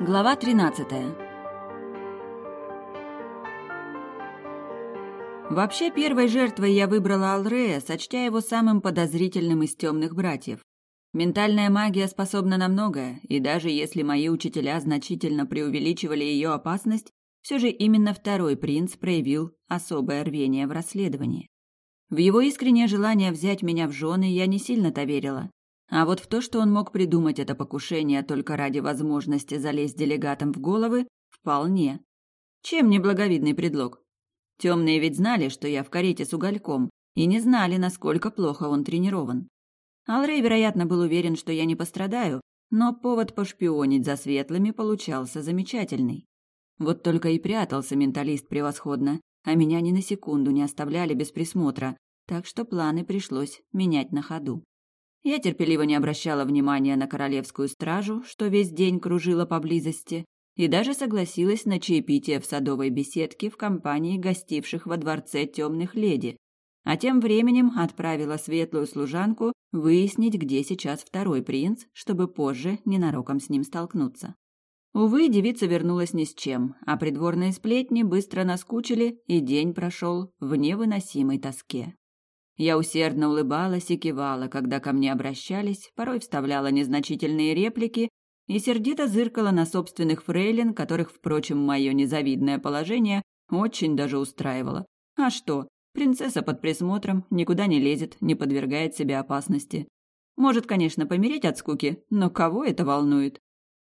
Глава 13 Вообще, первой жертвой я выбрала Алрея, сочтя его самым подозрительным из темных братьев. Ментальная магия способна на многое, и даже если мои учителя значительно преувеличивали ее опасность, все же именно второй принц проявил особое рвение в расследовании. В его искреннее желание взять меня в жены я не сильно-то верила, а вот в то, что он мог придумать это покушение только ради возможности залезть делегатам в головы, вполне. Чем не благовидный предлог? Темные ведь знали, что я в карете с угольком, и не знали, насколько плохо он тренирован. Алрей, вероятно, был уверен, что я не пострадаю, но повод пошпионить за светлыми получался замечательный. Вот только и прятался менталист превосходно, а меня ни на секунду не оставляли без присмотра, так что планы пришлось менять на ходу. Я терпеливо не обращала внимания на королевскую стражу, что весь день кружила поблизости, и даже согласилась на чаепитие в садовой беседке в компании гостивших во дворце темных леди, а тем временем отправила светлую служанку выяснить, где сейчас второй принц, чтобы позже ненароком с ним столкнуться. Увы, девица вернулась ни с чем, а придворные сплетни быстро наскучили, и день прошел в невыносимой тоске. Я усердно улыбалась и кивала, когда ко мне обращались, порой вставляла незначительные реплики и сердито зыркала на собственных фрейлин, которых, впрочем, мое незавидное положение очень даже устраивало. А что, принцесса под присмотром, никуда не лезет, не подвергает себе опасности. Может, конечно, помереть от скуки, но кого это волнует?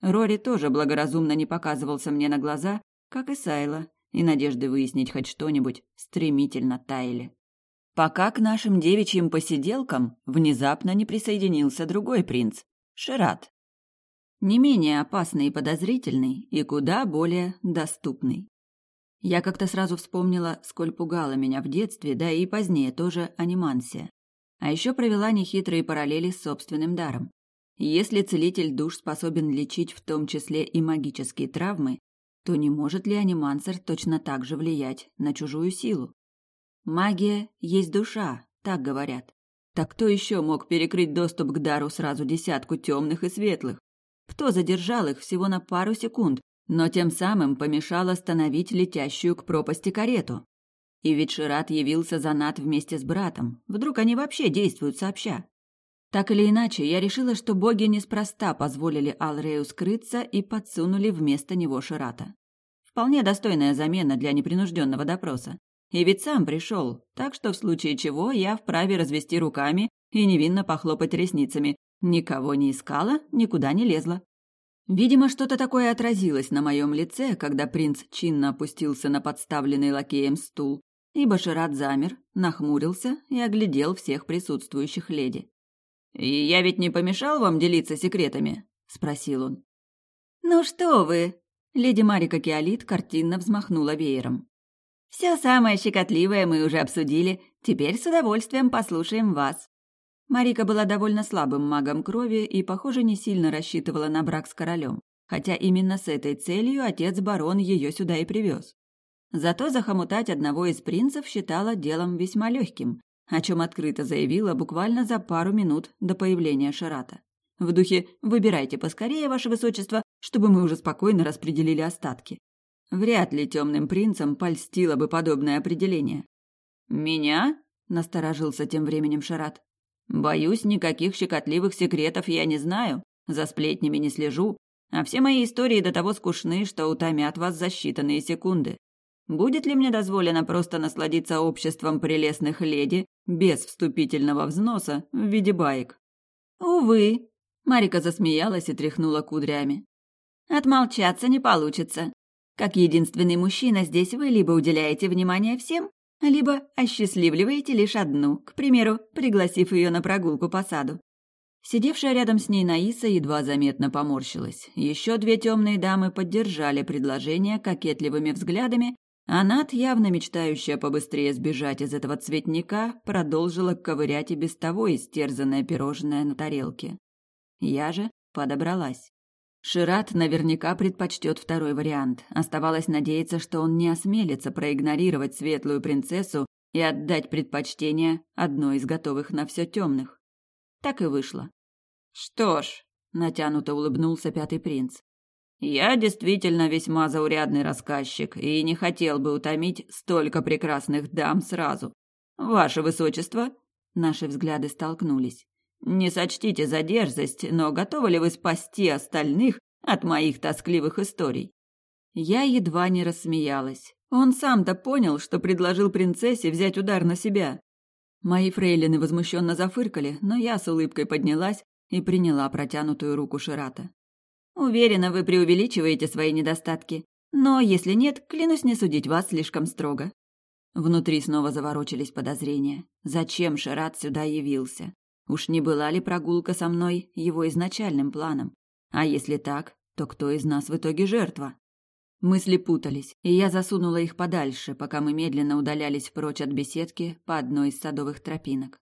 Рори тоже благоразумно не показывался мне на глаза, как и Сайла, и надежды выяснить хоть что-нибудь стремительно таяли пока к нашим девичьим посиделкам внезапно не присоединился другой принц – Шират. Не менее опасный и подозрительный, и куда более доступный. Я как-то сразу вспомнила, сколь пугала меня в детстве, да и позднее тоже анимансия. А еще провела нехитрые параллели с собственным даром. Если целитель душ способен лечить в том числе и магические травмы, то не может ли анимансер точно так же влиять на чужую силу? Магия есть душа, так говорят. Так кто еще мог перекрыть доступ к дару сразу десятку темных и светлых? Кто задержал их всего на пару секунд, но тем самым помешал остановить летящую к пропасти карету? И ведь Шират явился за Над вместе с братом. Вдруг они вообще действуют сообща? Так или иначе, я решила, что боги неспроста позволили Алрею скрыться и подсунули вместо него Ширата. Вполне достойная замена для непринужденного допроса. И ведь сам пришел, так что в случае чего я вправе развести руками и невинно похлопать ресницами. Никого не искала, никуда не лезла. Видимо, что-то такое отразилось на моем лице, когда принц чинно опустился на подставленный лакеем стул, и Башират замер, нахмурился и оглядел всех присутствующих леди. «И я ведь не помешал вам делиться секретами?» — спросил он. «Ну что вы!» — леди Марика Киолит картинно взмахнула веером. Все самое щекотливое мы уже обсудили, теперь с удовольствием послушаем вас. Марика была довольно слабым магом крови и, похоже, не сильно рассчитывала на брак с королем, хотя именно с этой целью отец-барон ее сюда и привез. Зато захомутать одного из принцев считала делом весьма легким, о чем открыто заявила буквально за пару минут до появления Шарата. В духе «выбирайте поскорее, ваше высочество, чтобы мы уже спокойно распределили остатки». Вряд ли темным принцам польстило бы подобное определение. «Меня?» – насторожился тем временем Шарат. «Боюсь, никаких щекотливых секретов я не знаю, за сплетнями не слежу, а все мои истории до того скучны, что утомят вас за считанные секунды. Будет ли мне дозволено просто насладиться обществом прелестных леди без вступительного взноса в виде баек?» «Увы», – Марика засмеялась и тряхнула кудрями. «Отмолчаться не получится. Как единственный мужчина здесь вы либо уделяете внимание всем, либо осчастливливаете лишь одну, к примеру, пригласив ее на прогулку по саду. Сидевшая рядом с ней Наиса едва заметно поморщилась. Еще две темные дамы поддержали предложение кокетливыми взглядами, а Над, явно мечтающая побыстрее сбежать из этого цветника, продолжила ковырять и без того истерзанное пирожное на тарелке. Я же подобралась. Шират наверняка предпочтет второй вариант. Оставалось надеяться, что он не осмелится проигнорировать светлую принцессу и отдать предпочтение одной из готовых на все темных. Так и вышло. Что ж, натянуто улыбнулся пятый принц. Я действительно весьма заурядный рассказчик и не хотел бы утомить столько прекрасных дам сразу. Ваше высочество, наши взгляды столкнулись. Не сочтите за дерзость, но готовы ли вы спасти остальных от моих тоскливых историй? Я едва не рассмеялась. Он сам-то понял, что предложил принцессе взять удар на себя. Мои фрейлины возмущенно зафыркали, но я с улыбкой поднялась и приняла протянутую руку Ширата. Уверена, вы преувеличиваете свои недостатки. Но если нет, клянусь не судить вас слишком строго. Внутри снова заворочились подозрения. Зачем Шират сюда явился? Уж не была ли прогулка со мной его изначальным планом? А если так, то кто из нас в итоге жертва? Мысли путались, и я засунула их подальше, пока мы медленно удалялись прочь от беседки по одной из садовых тропинок.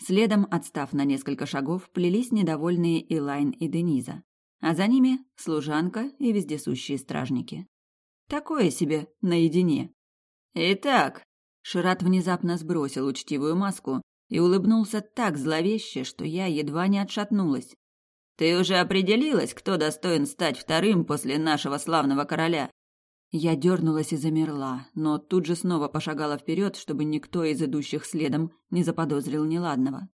Следом, отстав на несколько шагов, плелись недовольные Илайн и Дениза а за ними служанка и вездесущие стражники. Такое себе наедине. Итак, Шират внезапно сбросил учтивую маску и улыбнулся так зловеще, что я едва не отшатнулась. Ты уже определилась, кто достоин стать вторым после нашего славного короля? Я дернулась и замерла, но тут же снова пошагала вперед, чтобы никто из идущих следом не заподозрил неладного.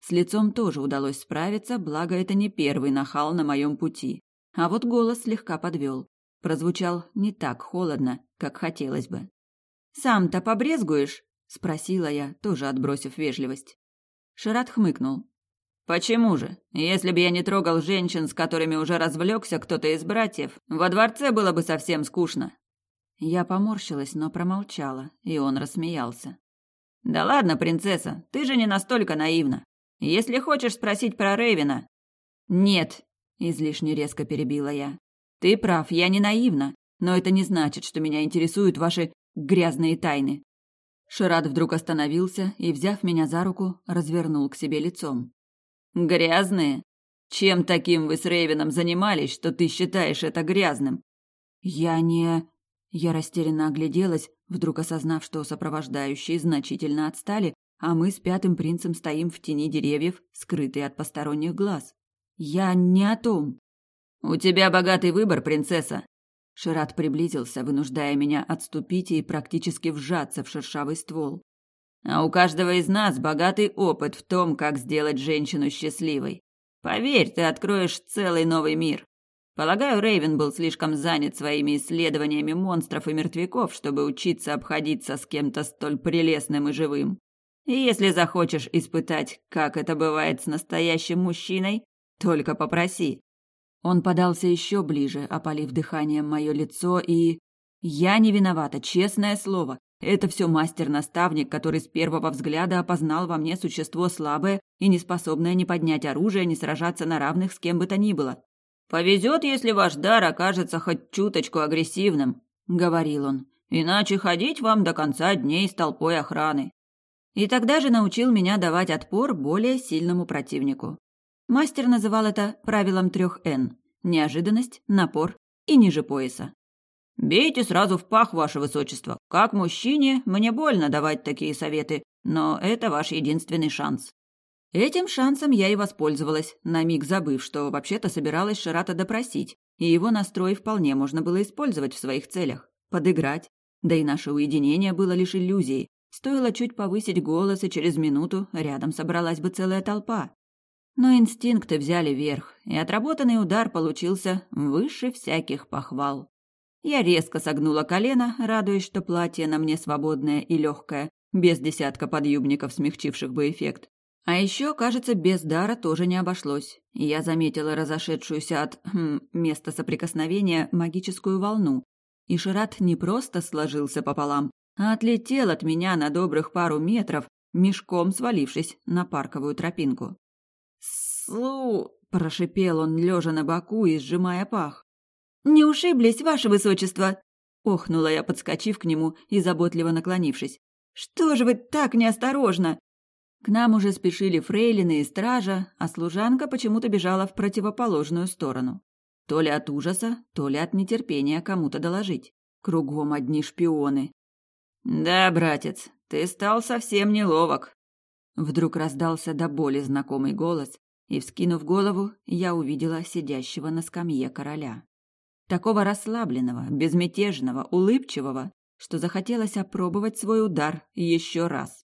С лицом тоже удалось справиться, благо это не первый нахал на моем пути. А вот голос слегка подвел. Прозвучал не так холодно, как хотелось бы. «Сам-то побрезгуешь?» – спросила я, тоже отбросив вежливость. Шират хмыкнул. «Почему же? Если бы я не трогал женщин, с которыми уже развлекся кто-то из братьев, во дворце было бы совсем скучно». Я поморщилась, но промолчала, и он рассмеялся. «Да ладно, принцесса, ты же не настолько наивна. Если хочешь спросить про Рейвена...» «Нет», — излишне резко перебила я. «Ты прав, я не наивна, но это не значит, что меня интересуют ваши грязные тайны». Шират вдруг остановился и, взяв меня за руку, развернул к себе лицом. «Грязные? Чем таким вы с Рейвеном занимались, что ты считаешь это грязным?» «Я не...» Я растерянно огляделась, вдруг осознав, что сопровождающие значительно отстали, а мы с пятым принцем стоим в тени деревьев, скрытые от посторонних глаз. Я не о том. У тебя богатый выбор, принцесса. Шират приблизился, вынуждая меня отступить и практически вжаться в шершавый ствол. А у каждого из нас богатый опыт в том, как сделать женщину счастливой. Поверь, ты откроешь целый новый мир. Полагаю, Рейвен был слишком занят своими исследованиями монстров и мертвяков, чтобы учиться обходиться с кем-то столь прелестным и живым. И если захочешь испытать, как это бывает с настоящим мужчиной, только попроси. Он подался еще ближе, опалив дыханием мое лицо, и... Я не виновата, честное слово. Это все мастер-наставник, который с первого взгляда опознал во мне существо слабое и неспособное ни поднять оружие, ни сражаться на равных с кем бы то ни было. «Повезет, если ваш дар окажется хоть чуточку агрессивным», — говорил он. «Иначе ходить вам до конца дней с толпой охраны. И тогда же научил меня давать отпор более сильному противнику. Мастер называл это правилом трех «Н» – неожиданность, напор и ниже пояса. «Бейте сразу в пах, ваше высочество. Как мужчине, мне больно давать такие советы, но это ваш единственный шанс». Этим шансом я и воспользовалась, на миг забыв, что вообще-то собиралась Ширата допросить, и его настрой вполне можно было использовать в своих целях. Подыграть. Да и наше уединение было лишь иллюзией, Стоило чуть повысить голос, и через минуту рядом собралась бы целая толпа. Но инстинкты взяли верх, и отработанный удар получился выше всяких похвал. Я резко согнула колено, радуясь, что платье на мне свободное и легкое, без десятка подъюбников, смягчивших бы эффект. А еще, кажется, без дара тоже не обошлось. Я заметила разошедшуюся от хм, места соприкосновения магическую волну. И Шират не просто сложился пополам, а отлетел от меня на добрых пару метров, мешком свалившись на парковую тропинку. «Слу!» – прошипел он, лежа на боку и сжимая пах. «Не ушиблись, ваше высочество!» – охнула я, подскочив к нему и заботливо наклонившись. «Что же вы так неосторожно?» К нам уже спешили фрейлины и стража, а служанка почему-то бежала в противоположную сторону. То ли от ужаса, то ли от нетерпения кому-то доложить. Кругом одни шпионы. «Да, братец, ты стал совсем неловок». Вдруг раздался до боли знакомый голос, и, вскинув голову, я увидела сидящего на скамье короля. такого расслабленного, безмятежного, улыбчивого, что захотелось опробовать свой удар еще раз.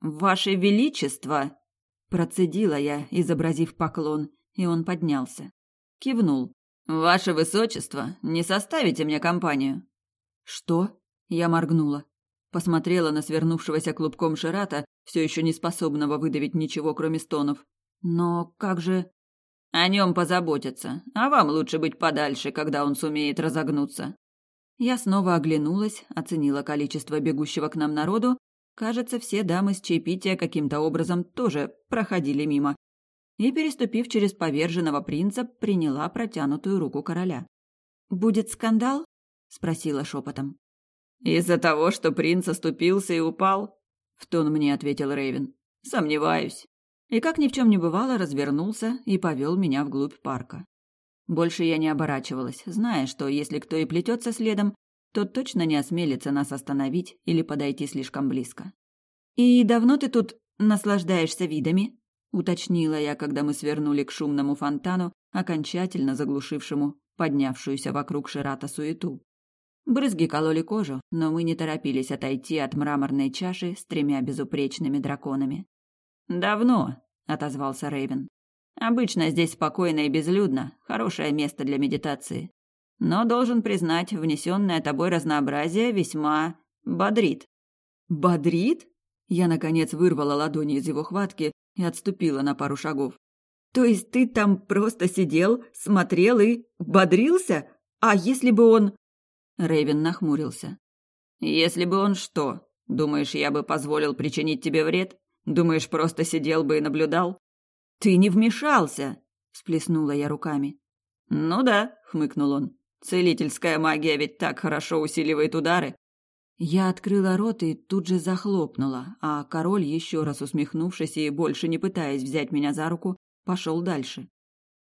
«Ваше Величество!» – процедила я, изобразив поклон, и он поднялся. Кивнул. «Ваше Высочество, не составите мне компанию?» «Что?» – я моргнула. Посмотрела на свернувшегося клубком Ширата, все еще не способного выдавить ничего, кроме стонов. «Но как же...» «О нем позаботятся, а вам лучше быть подальше, когда он сумеет разогнуться». Я снова оглянулась, оценила количество бегущего к нам народу. Кажется, все дамы с чаепития каким-то образом тоже проходили мимо. И, переступив через поверженного принца, приняла протянутую руку короля. «Будет скандал?» — спросила шепотом. «Из-за того, что принц оступился и упал?» — в тон мне ответил Рейвен. «Сомневаюсь». И как ни в чем не бывало, развернулся и повел меня вглубь парка. Больше я не оборачивалась, зная, что если кто и плетется следом, то точно не осмелится нас остановить или подойти слишком близко. «И давно ты тут наслаждаешься видами?» — уточнила я, когда мы свернули к шумному фонтану, окончательно заглушившему поднявшуюся вокруг Ширата суету. Брызги кололи кожу, но мы не торопились отойти от мраморной чаши с тремя безупречными драконами. «Давно», — отозвался Рейвен. «Обычно здесь спокойно и безлюдно, хорошее место для медитации. Но, должен признать, внесенное тобой разнообразие весьма бодрит». «Бодрит?» Я, наконец, вырвала ладони из его хватки и отступила на пару шагов. «То есть ты там просто сидел, смотрел и бодрился? А если бы он...» Рейвен нахмурился. «Если бы он что? Думаешь, я бы позволил причинить тебе вред? Думаешь, просто сидел бы и наблюдал? Ты не вмешался, всплеснула я руками. Ну да, хмыкнул он. Целительская магия ведь так хорошо усиливает удары. Я открыла рот и тут же захлопнула, а король, еще раз усмехнувшись и больше не пытаясь взять меня за руку, пошел дальше.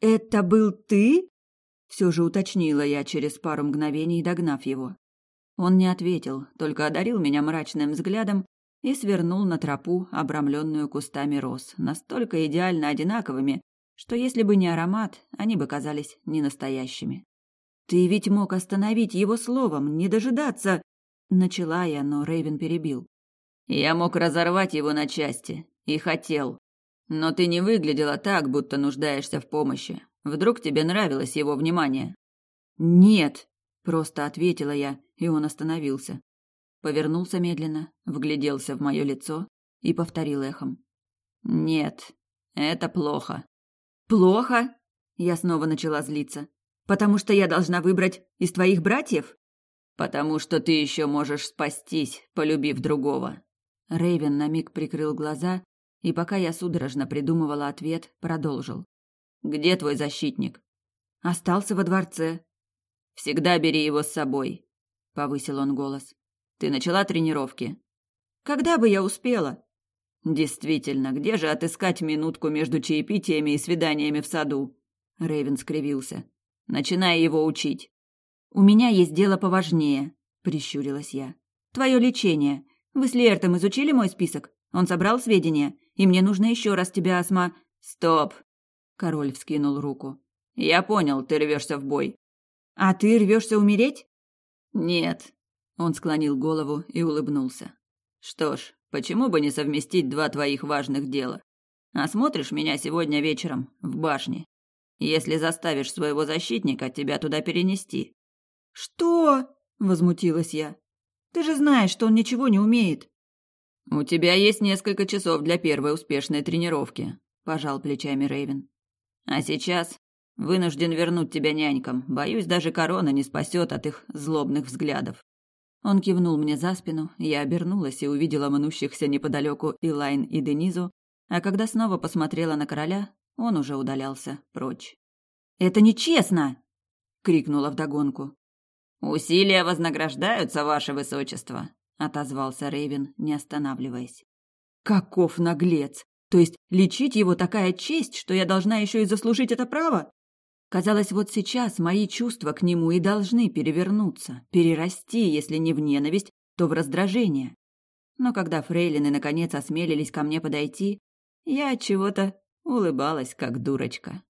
«Это был ты?» Все же уточнила я через пару мгновений, догнав его. Он не ответил, только одарил меня мрачным взглядом и свернул на тропу, обрамленную кустами роз, настолько идеально одинаковыми, что если бы не аромат, они бы казались ненастоящими. «Ты ведь мог остановить его словом, не дожидаться...» Начала я, но Рейвен перебил. «Я мог разорвать его на части. И хотел. Но ты не выглядела так, будто нуждаешься в помощи. Вдруг тебе нравилось его внимание?» «Нет», — просто ответила я, и он остановился повернулся медленно, вгляделся в мое лицо и повторил эхом. «Нет, это плохо». «Плохо?» Я снова начала злиться. «Потому что я должна выбрать из твоих братьев?» «Потому что ты еще можешь спастись, полюбив другого». Рейвен на миг прикрыл глаза, и пока я судорожно придумывала ответ, продолжил. «Где твой защитник?» «Остался во дворце». «Всегда бери его с собой», — повысил он голос. Ты начала тренировки? Когда бы я успела? Действительно, где же отыскать минутку между чаепитиями и свиданиями в саду? Рейвен скривился. Начинай его учить. У меня есть дело поважнее, прищурилась я. Твое лечение. Вы с Лертом изучили мой список? Он собрал сведения, и мне нужно еще раз тебя осма... Стоп! Король вскинул руку. Я понял, ты рвешься в бой. А ты рвешься умереть? Нет, он склонил голову и улыбнулся. Что ж, почему бы не совместить два твоих важных дела? Осмотришь меня сегодня вечером в башне. Если заставишь своего защитника тебя туда перенести. Что? возмутилась я. Ты же знаешь, что он ничего не умеет. У тебя есть несколько часов для первой успешной тренировки, пожал плечами Рейвен. А сейчас вынужден вернуть тебя нянькам. Боюсь, даже корона не спасет от их злобных взглядов. Он кивнул мне за спину, я обернулась и увидела мнущихся неподалеку Илайн и Денизу, а когда снова посмотрела на короля, он уже удалялся прочь. «Это нечестно!» — крикнула вдогонку. «Усилия вознаграждаются, ваше высочество!» — отозвался Рейвен, не останавливаясь. «Каков наглец! То есть лечить его такая честь, что я должна еще и заслужить это право?» Казалось, вот сейчас мои чувства к нему и должны перевернуться, перерасти, если не в ненависть, то в раздражение. Но когда фрейлины наконец осмелились ко мне подойти, я от чего-то улыбалась, как дурочка.